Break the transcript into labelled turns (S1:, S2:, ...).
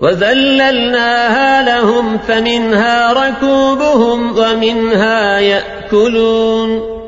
S1: وذللناها لهم فمنها ركوبهم ومنها يأكلون.